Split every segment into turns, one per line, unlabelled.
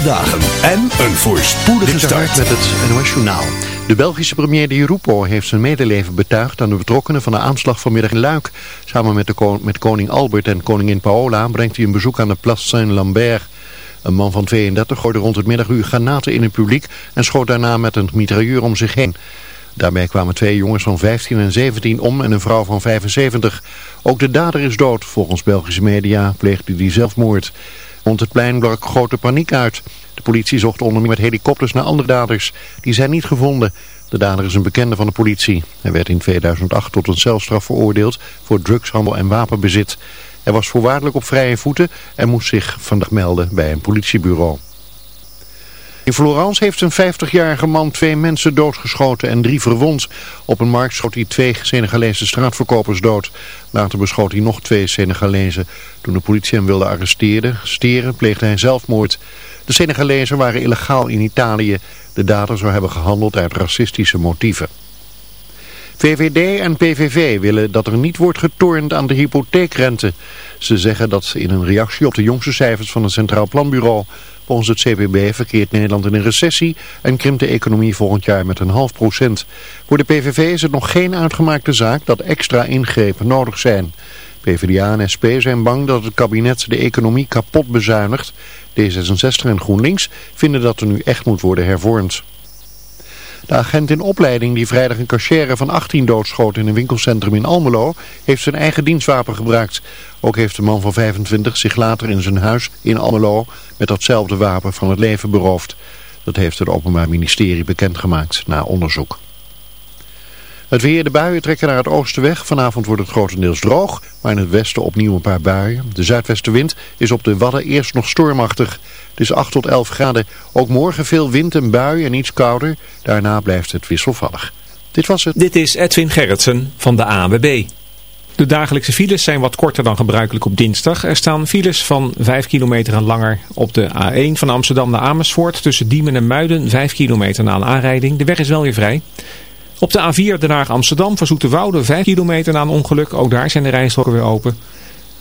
dagen en een voorspoedige start.
met het NOS Journaal. De Belgische premier Di Rupo heeft zijn medeleven betuigd aan de betrokkenen van de aanslag vanmiddag in Luik. Samen met, de met koning Albert en koningin Paola brengt hij een bezoek aan de Place Saint-Lambert. Een man van 32 gooide rond het middaguur granaten in het publiek en schoot daarna met een mitrailleur om zich heen. Daarbij kwamen twee jongens van 15 en 17 om en een vrouw van 75. Ook de dader is dood. Volgens Belgische media pleegde hij zelfmoord. Rond het plein brak grote paniek uit. De politie zocht onder meer met helikopters naar andere daders. Die zijn niet gevonden. De dader is een bekende van de politie. Hij werd in 2008 tot een celstraf veroordeeld voor drugshandel en wapenbezit. Hij was voorwaardelijk op vrije voeten en moest zich vandaag melden bij een politiebureau. In Florence heeft een 50-jarige man twee mensen doodgeschoten en drie verwond. Op een markt schoot hij twee Senegalese straatverkopers dood. Later beschoot hij nog twee Senegalezen. Toen de politie hem wilde arresteren, steren, pleegde hij zelfmoord. De Senegalezen waren illegaal in Italië. De dader zou hebben gehandeld uit racistische motieven. VVD en PVV willen dat er niet wordt getornd aan de hypotheekrente. Ze zeggen dat in een reactie op de jongste cijfers van het Centraal Planbureau. Volgens het CPB verkeert Nederland in een recessie en krimpt de economie volgend jaar met een half procent. Voor de PVV is het nog geen uitgemaakte zaak dat extra ingrepen nodig zijn. PvdA en SP zijn bang dat het kabinet de economie kapot bezuinigt. D66 en GroenLinks vinden dat er nu echt moet worden hervormd. De agent in opleiding die vrijdag een cachère van 18 doodschoot in een winkelcentrum in Almelo heeft zijn eigen dienstwapen gebruikt. Ook heeft de man van 25 zich later in zijn huis in Almelo met datzelfde wapen van het leven beroofd. Dat heeft het Openbaar Ministerie bekendgemaakt na onderzoek. Het weer, de buien trekken naar het oosten weg. Vanavond wordt het grotendeels droog, maar in het westen opnieuw een paar buien. De zuidwestenwind is op de Wadden eerst nog stormachtig. Het is 8 tot 11 graden. Ook morgen veel wind en bui en iets kouder. Daarna blijft het wisselvallig. Dit was het.
Dit is Edwin Gerritsen van de ANWB. De dagelijkse files zijn wat korter dan gebruikelijk op dinsdag. Er staan files van 5 kilometer en langer op de A1 van Amsterdam naar Amersfoort. Tussen Diemen en Muiden 5 kilometer na een aanrijding. De weg is wel weer vrij. Op de A4 Den Haag Amsterdam voor Zoeterwoude 5 kilometer na een ongeluk. Ook daar zijn de rijstroken weer open.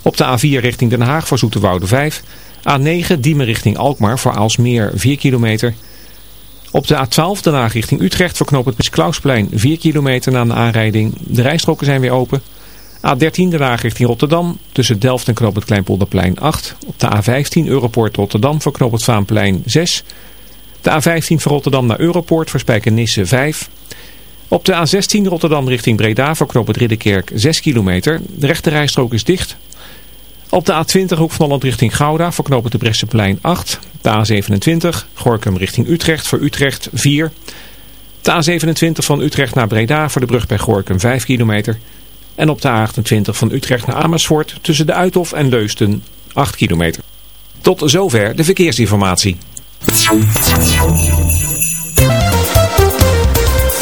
Op de A4 richting Den Haag voor Zoeterwoude 5. A9 Diemen richting Alkmaar voor Aalsmeer 4 kilometer. Op de A12 Den Haag richting Utrecht voor knooppunt Prins Klausplein 4 kilometer na een aanrijding. De rijstroken zijn weer open. A13 Den Haag richting Rotterdam tussen Delft en knooppunt Kleinpolderplein 8. Op de A15 Europoort Rotterdam voor knooppunt Vaanplein 6. De A15 van Rotterdam naar Europoort voor Spijkenisse 5. Op de A16 Rotterdam richting Breda voor knooppunt Ridderkerk 6 kilometer. De rechte rijstrook is dicht. Op de A20 Hoek van Holland richting Gouda voor de Bresseplein 8. De A27 Gorkum richting Utrecht voor Utrecht 4. De A27 van Utrecht naar Breda voor de brug bij Gorkum 5 kilometer. En op de A28 van Utrecht naar Amersfoort tussen de Uithof en Leusden 8 kilometer. Tot zover de verkeersinformatie.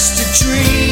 just a dream.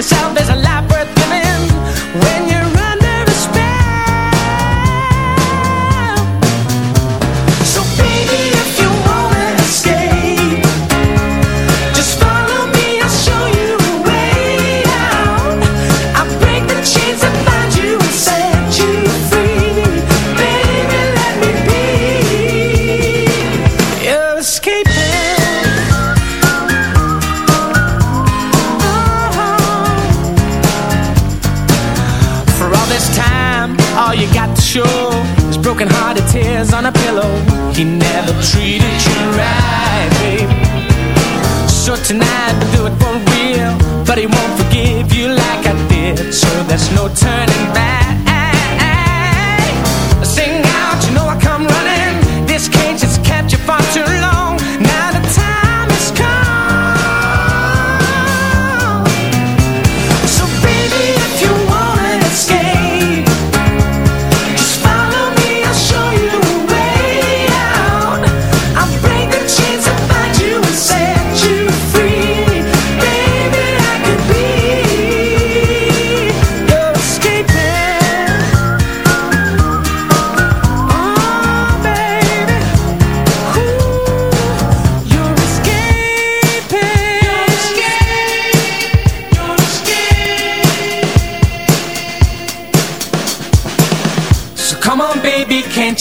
yourself, there's a lot He never treated you right, babe. So tonight, do it for real But he won't forgive you like I did. So there's no turning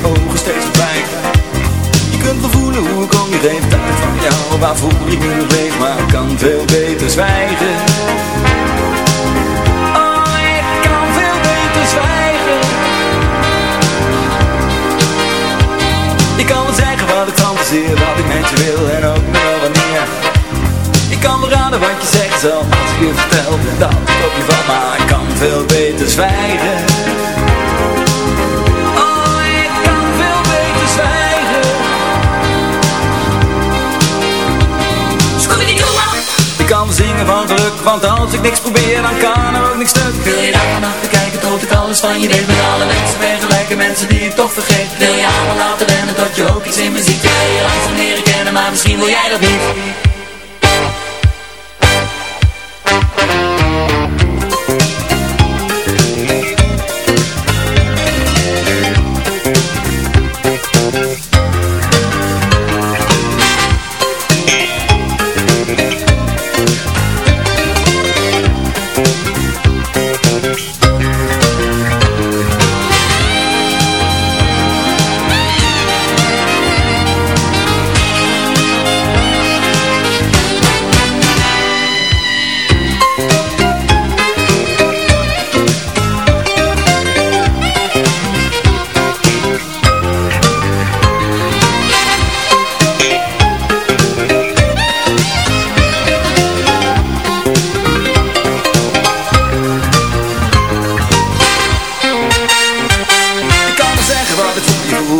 Je ogen steeds Je kunt wel voelen hoe ik om je heen tijd van jou. Waarvoor ik nu leef, maar ik kan veel beter zwijgen. Ik kan wel zeggen wat ik fantaseer, wat ik met je wil en ook wel wanneer Ik kan wel raden wat je zegt zelf als ik je vertel dat op je valt Maar ik kan veel beter zwijgen zingen van geluk, want als ik niks probeer dan kan er ook niks stuk. Wil je daar vannacht bekijken tot ik alles van je weet. Met alle mensen vergelijken, mensen die ik toch vergeet. Wil je allemaal laten rennen tot je ook iets in me ziet Wil je langzaam leren kennen, maar misschien wil jij dat niet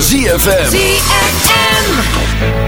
ZFM.
wat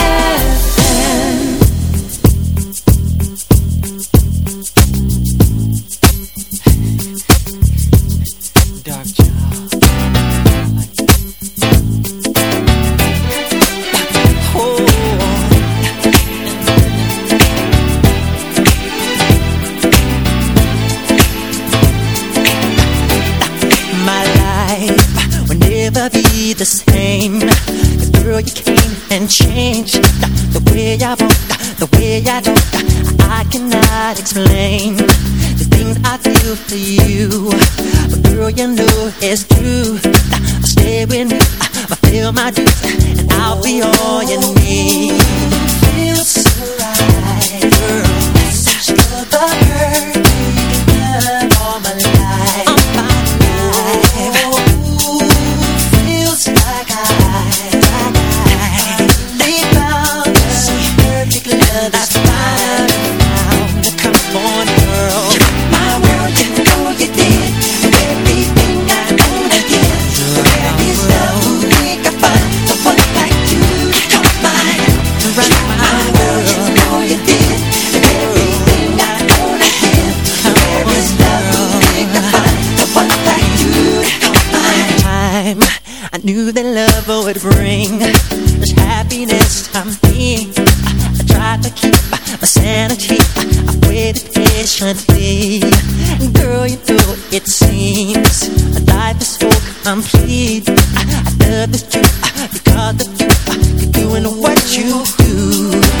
Patiently. Girl, you know it seems life is so complete. I, I love this you because of you. You're doing what you
Elke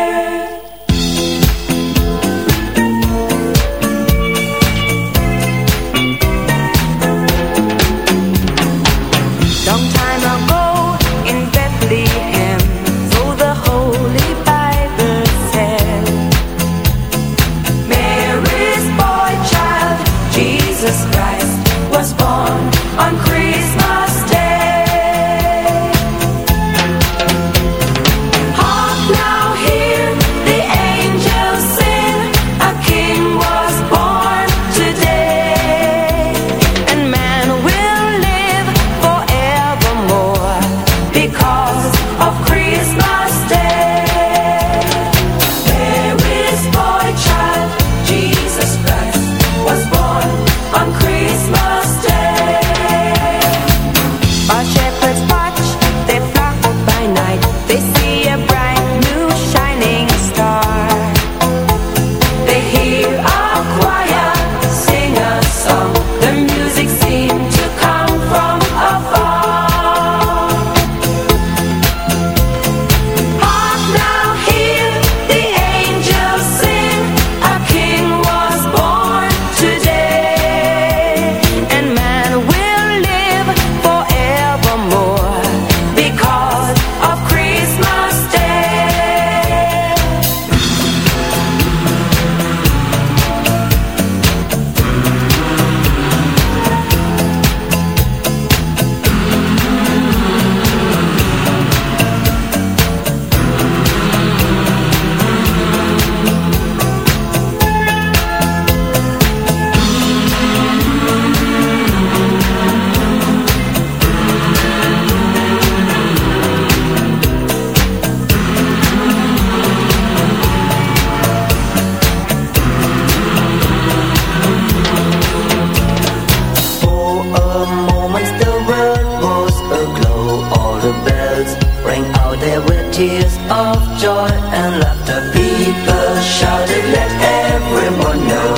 Tears of joy and laughter People shouted let everyone know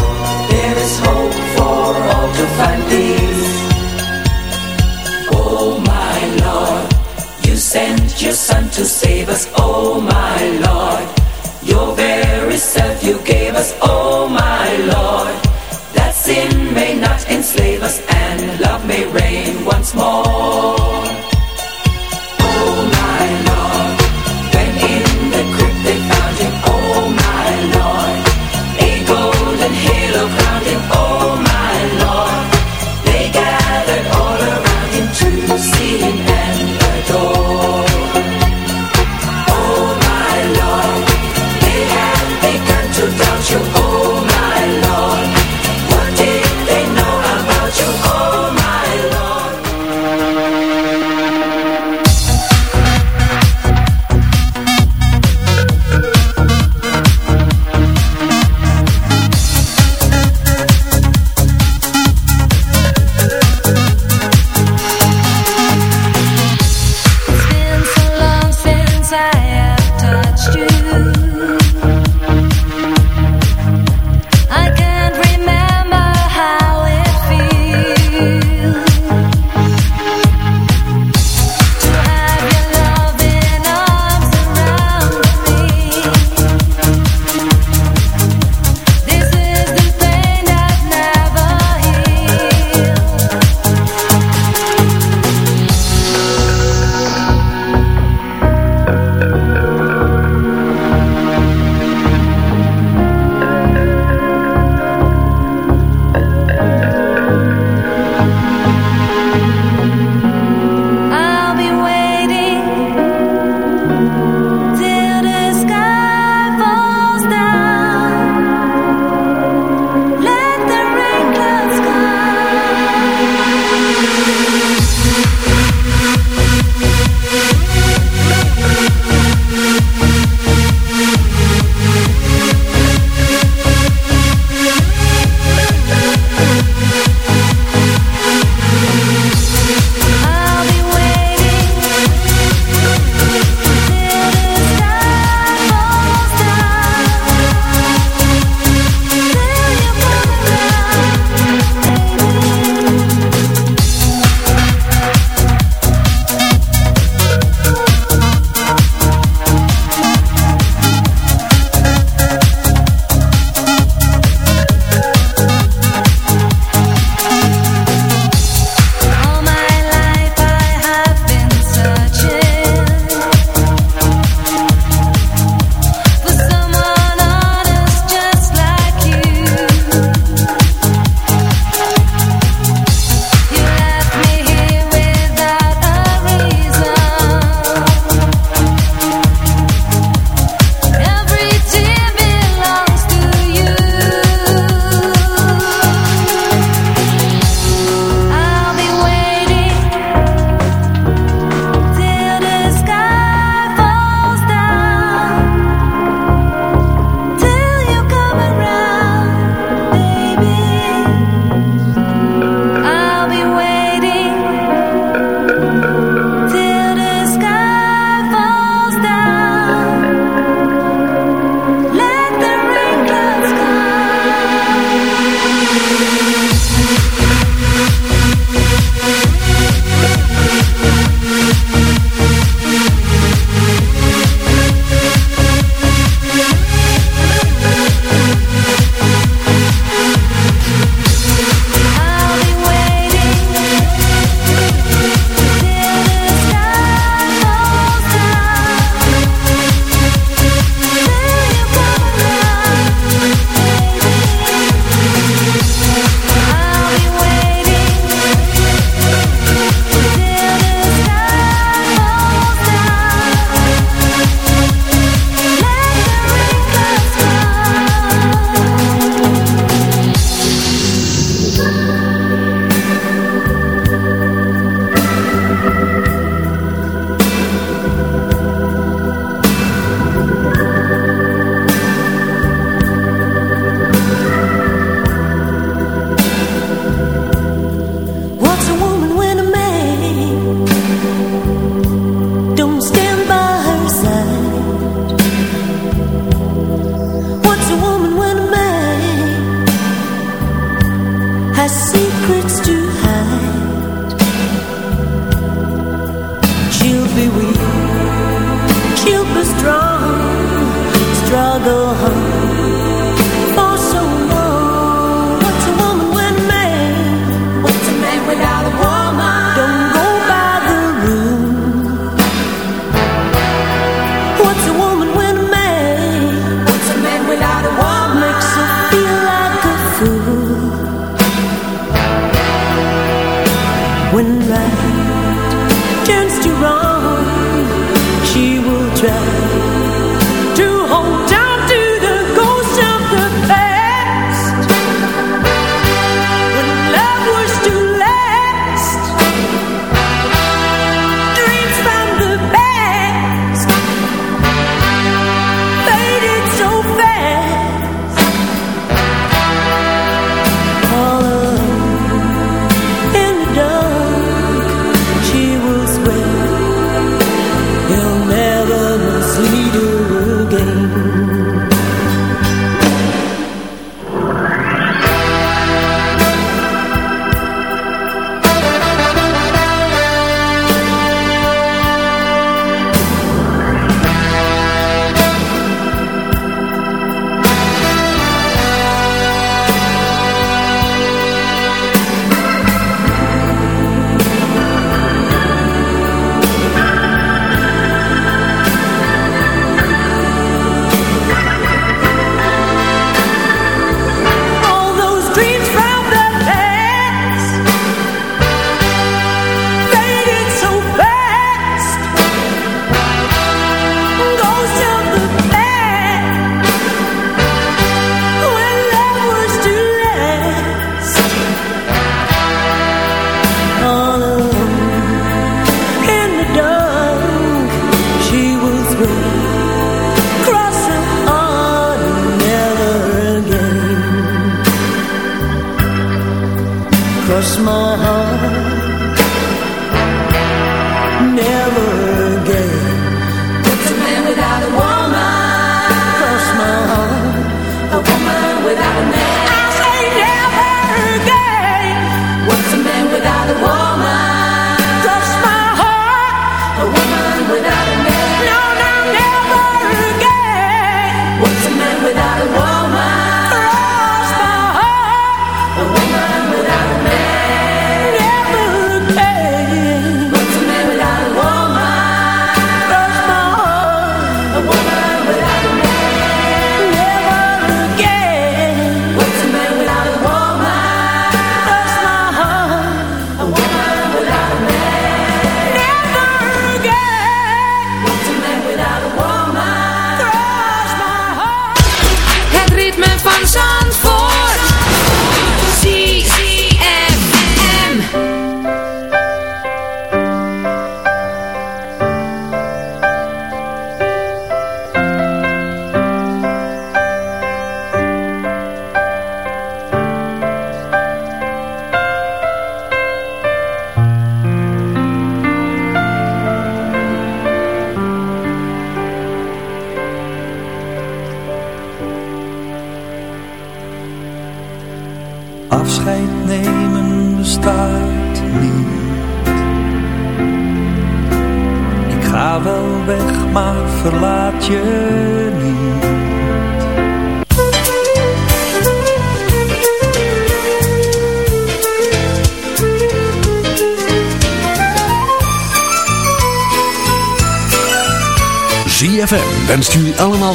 There is hope for all to find peace
Oh my Lord, you sent your son to save us. Oh my Lord, your very self you gave us. Oh my Lord,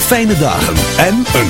fijne dagen en een